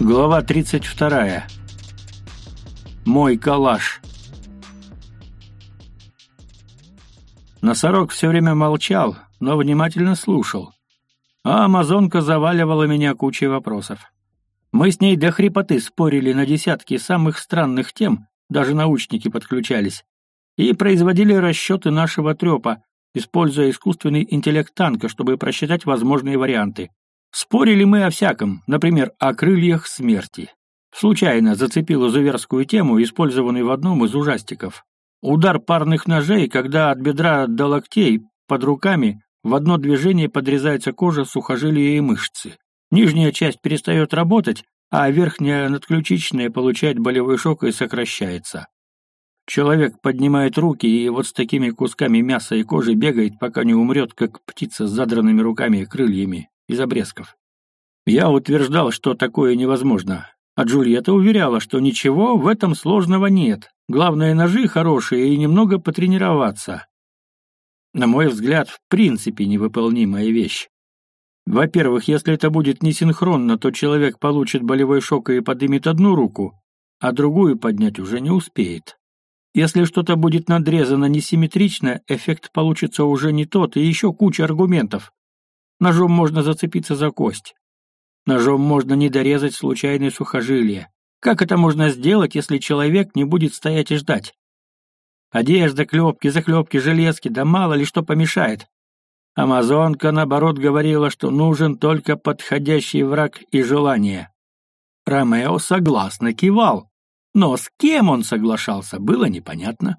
Глава 32. Мой калаш. Носорог все время молчал, но внимательно слушал. А амазонка заваливала меня кучей вопросов. Мы с ней до хрипоты спорили на десятки самых странных тем, даже научники подключались, и производили расчеты нашего трепа, используя искусственный интеллект танка, чтобы просчитать возможные варианты. Спорили мы о всяком, например, о крыльях смерти. Случайно зацепил изуверскую тему, использованную в одном из ужастиков. Удар парных ножей, когда от бедра до локтей, под руками, в одно движение подрезается кожа, сухожилия и мышцы. Нижняя часть перестает работать, а верхняя надключичная получает болевой шок и сокращается. Человек поднимает руки и вот с такими кусками мяса и кожи бегает, пока не умрет, как птица с задранными руками и крыльями из обрезков. Я утверждал, что такое невозможно, а Джульетта уверяла, что ничего в этом сложного нет. Главное, ножи хорошие и немного потренироваться. На мой взгляд, в принципе невыполнимая вещь. Во-первых, если это будет несинхронно, то человек получит болевой шок и поднимет одну руку, а другую поднять уже не успеет. Если что-то будет надрезано несимметрично, эффект получится уже не тот, и еще куча аргументов. Ножом можно зацепиться за кость. Ножом можно не дорезать случайные сухожилия. Как это можно сделать, если человек не будет стоять и ждать? Одежда, клепки, заклепки, железки, да мало ли что помешает. Амазонка, наоборот, говорила, что нужен только подходящий враг и желание. Ромео согласно кивал, но с кем он соглашался, было непонятно.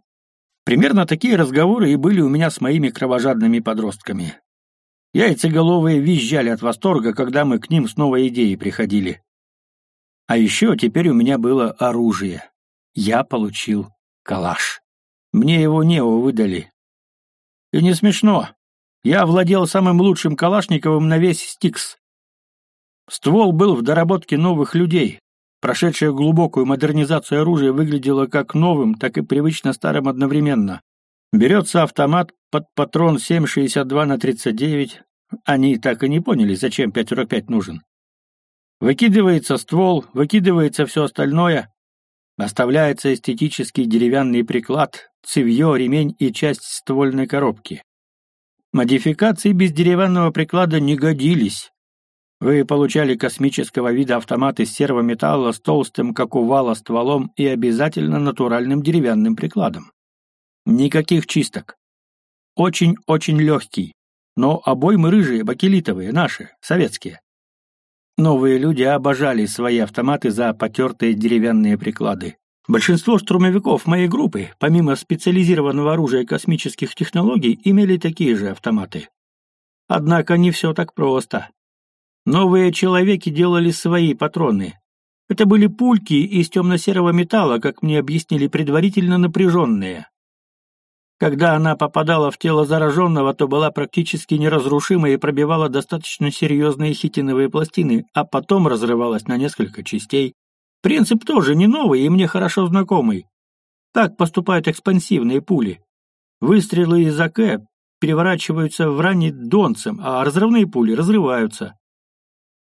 Примерно такие разговоры и были у меня с моими кровожадными подростками. Яйцеголовые визжали от восторга, когда мы к ним с новой идеей приходили. А еще теперь у меня было оружие. Я получил калаш. Мне его Нео выдали. И не смешно. Я владел самым лучшим калашниковым на весь Стикс. Ствол был в доработке новых людей. Прошедшая глубокую модернизацию оружия выглядело как новым, так и привычно старым одновременно. Берется автомат под патрон 7,62 на 39. Они так и не поняли, зачем 5,45 нужен. Выкидывается ствол, выкидывается все остальное. Оставляется эстетический деревянный приклад, цевье, ремень и часть ствольной коробки. Модификации без деревянного приклада не годились. Вы получали космического вида автомат из сервометалла с толстым, как у вала, стволом и обязательно натуральным деревянным прикладом. Никаких чисток. Очень-очень легкий. Но обоймы рыжие, бакелитовые, наши, советские. Новые люди обожали свои автоматы за потертые деревянные приклады. Большинство штурмовиков моей группы, помимо специализированного оружия космических технологий, имели такие же автоматы. Однако не все так просто. Новые человеки делали свои патроны. Это были пульки из темно-серого металла, как мне объяснили предварительно напряженные. Когда она попадала в тело зараженного, то была практически неразрушима и пробивала достаточно серьезные хитиновые пластины, а потом разрывалась на несколько частей. Принцип тоже не новый и мне хорошо знакомый. Так поступают экспансивные пули. Выстрелы из АК переворачиваются в ране донцем, а разрывные пули разрываются.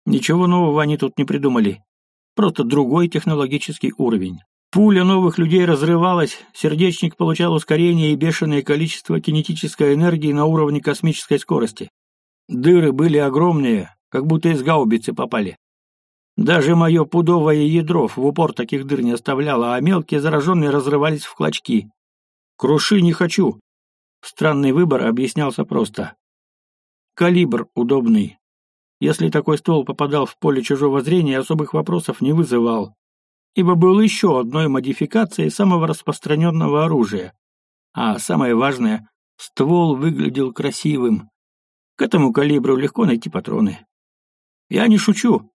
Ничего нового они тут не придумали. Просто другой технологический уровень. Пуля новых людей разрывалась, сердечник получал ускорение и бешеное количество кинетической энергии на уровне космической скорости. Дыры были огромные, как будто из гаубицы попали. Даже мое пудовое ядро в упор таких дыр не оставляло, а мелкие зараженные разрывались в клочки. «Круши не хочу!» Странный выбор объяснялся просто. Калибр удобный. Если такой ствол попадал в поле чужого зрения, особых вопросов не вызывал ибо был еще одной модификацией самого распространенного оружия. А самое важное, ствол выглядел красивым. К этому калибру легко найти патроны. Я не шучу.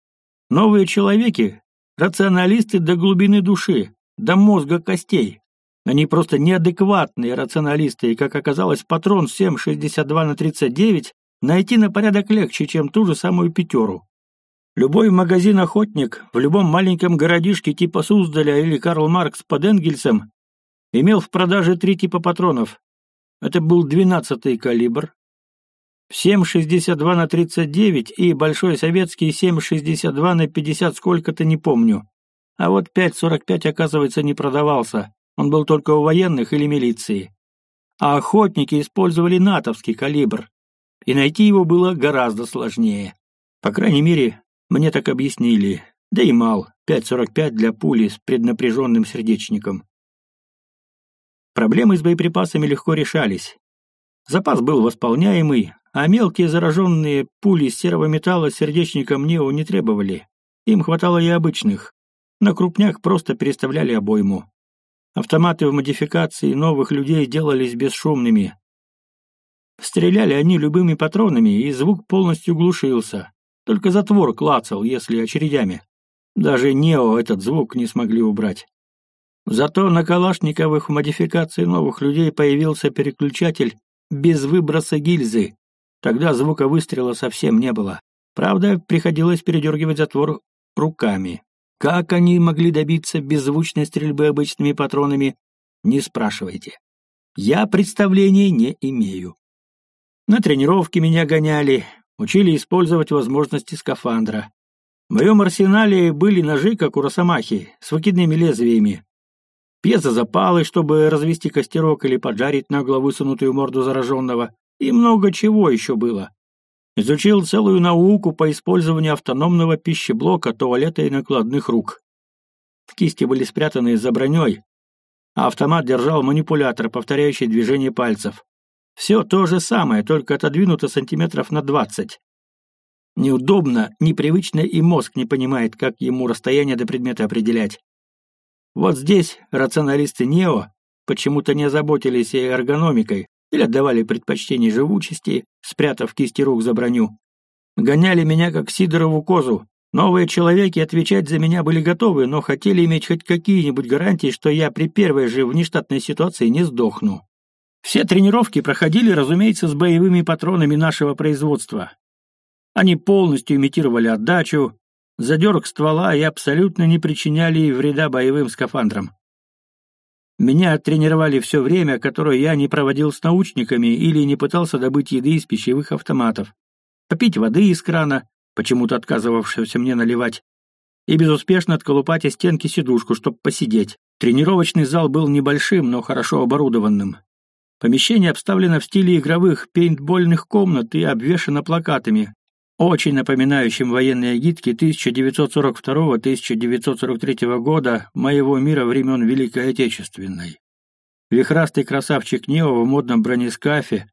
Новые человеки — рационалисты до глубины души, до мозга костей. Они просто неадекватные рационалисты, и, как оказалось, патрон 7,62 на 39 найти на порядок легче, чем ту же самую пятеру. Любой магазин-охотник в любом маленьком городишке типа Суздаля или Карл Маркс под Энгельсом имел в продаже три типа патронов. Это был двенадцатый калибр, 7,62 на 39 и Большой Советский 7,62 на 50 сколько-то не помню. А вот 5,45, оказывается, не продавался. Он был только у военных или милиции. А охотники использовали натовский калибр. И найти его было гораздо сложнее. По крайней мере, мне так объяснили. Да и мал, 5,45 для пули с преднапряженным сердечником. Проблемы с боеприпасами легко решались. Запас был восполняемый, а мелкие зараженные пули серого металла сердечником Нео не требовали. Им хватало и обычных. На крупняк просто переставляли обойму. Автоматы в модификации новых людей делались бесшумными. Стреляли они любыми патронами, и звук полностью глушился. Только затвор клацал, если очередями. Даже Нео этот звук не смогли убрать. Зато на калашниковых в модификации новых людей появился переключатель без выброса гильзы. Тогда звука выстрела совсем не было. Правда, приходилось передергивать затвор руками. Как они могли добиться беззвучной стрельбы обычными патронами, не спрашивайте. Я представления не имею. На тренировке меня гоняли, учили использовать возможности скафандра. В моем арсенале были ножи, как у росомахи, с выкидными лезвиями, пьезозапалы, чтобы развести костерок или поджарить нагло высунутую морду зараженного, и много чего еще было. Изучил целую науку по использованию автономного пищеблока, туалета и накладных рук. Кисти были спрятаны за броней, а автомат держал манипулятор, повторяющий движение пальцев. Все то же самое, только отодвинуто сантиметров на двадцать. Неудобно, непривычно, и мозг не понимает, как ему расстояние до предмета определять. Вот здесь рационалисты Нео почему-то не озаботились и эргономикой или отдавали предпочтение живучести, спрятав кисти рук за броню. Гоняли меня как Сидорову козу. Новые человеки отвечать за меня были готовы, но хотели иметь хоть какие-нибудь гарантии, что я при первой же внештатной ситуации не сдохну. Все тренировки проходили, разумеется, с боевыми патронами нашего производства. Они полностью имитировали отдачу, задерг ствола и абсолютно не причиняли вреда боевым скафандрам. Меня тренировали все время, которое я не проводил с научниками или не пытался добыть еды из пищевых автоматов, попить воды из крана, почему-то отказывавшегося мне наливать, и безуспешно отколупать из стенки сидушку, чтобы посидеть. Тренировочный зал был небольшим, но хорошо оборудованным. Помещение обставлено в стиле игровых пейнтбольных комнат и обвешано плакатами, очень напоминающим военные агитки 1942-1943 года моего мира времен Великой Отечественной. Вихрастый красавчик Нео в модном бронескафе,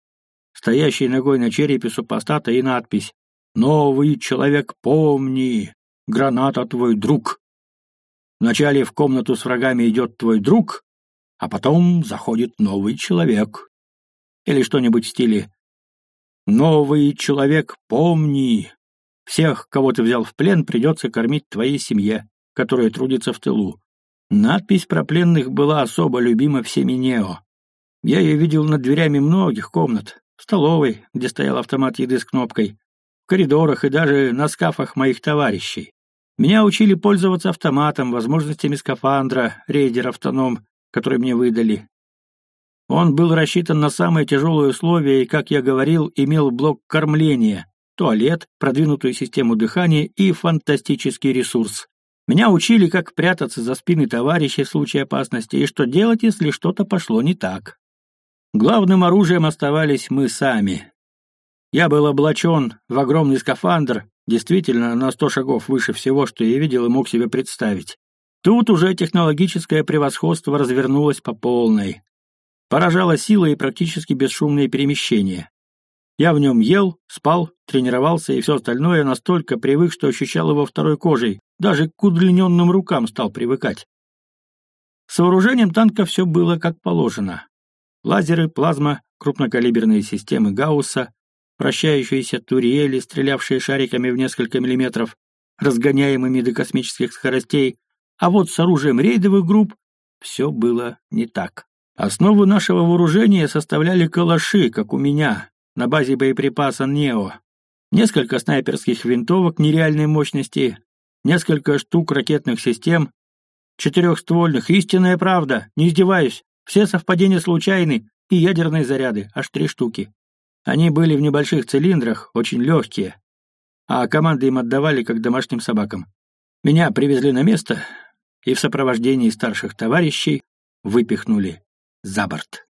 стоящий ногой на черепе супостата и надпись «Новый человек, помни! Граната твой друг!» Вначале в комнату с врагами идет твой друг, а потом заходит новый человек. Или что-нибудь в стиле Новый человек, помни, всех, кого ты взял в плен, придется кормить твоей семье, которая трудится в тылу. Надпись про пленных была особо любима всеми Нео. Я ее видел над дверями многих комнат, в столовой, где стоял автомат еды с кнопкой, в коридорах и даже на скафах моих товарищей. Меня учили пользоваться автоматом, возможностями скафандра, рейдер-автоном, который мне выдали. Он был рассчитан на самые тяжелые условия и, как я говорил, имел блок кормления, туалет, продвинутую систему дыхания и фантастический ресурс. Меня учили, как прятаться за спины товарищей в случае опасности и что делать, если что-то пошло не так. Главным оружием оставались мы сами. Я был облачен в огромный скафандр, действительно на сто шагов выше всего, что я видел и мог себе представить. Тут уже технологическое превосходство развернулось по полной. Поражала сила и практически бесшумные перемещения. Я в нем ел, спал, тренировался и все остальное настолько привык, что ощущал его второй кожей, даже к удлиненным рукам стал привыкать. С вооружением танка все было как положено. Лазеры, плазма, крупнокалиберные системы Гаусса, вращающиеся туриели, стрелявшие шариками в несколько миллиметров, разгоняемыми до космических скоростей, а вот с оружием рейдовых групп все было не так. Основу нашего вооружения составляли калаши, как у меня, на базе боеприпаса «Нео». Несколько снайперских винтовок нереальной мощности, несколько штук ракетных систем, четырехствольных, истинная правда, не издеваюсь, все совпадения случайны, и ядерные заряды, аж три штуки. Они были в небольших цилиндрах, очень легкие, а команды им отдавали как домашним собакам. Меня привезли на место и в сопровождении старших товарищей выпихнули за борт.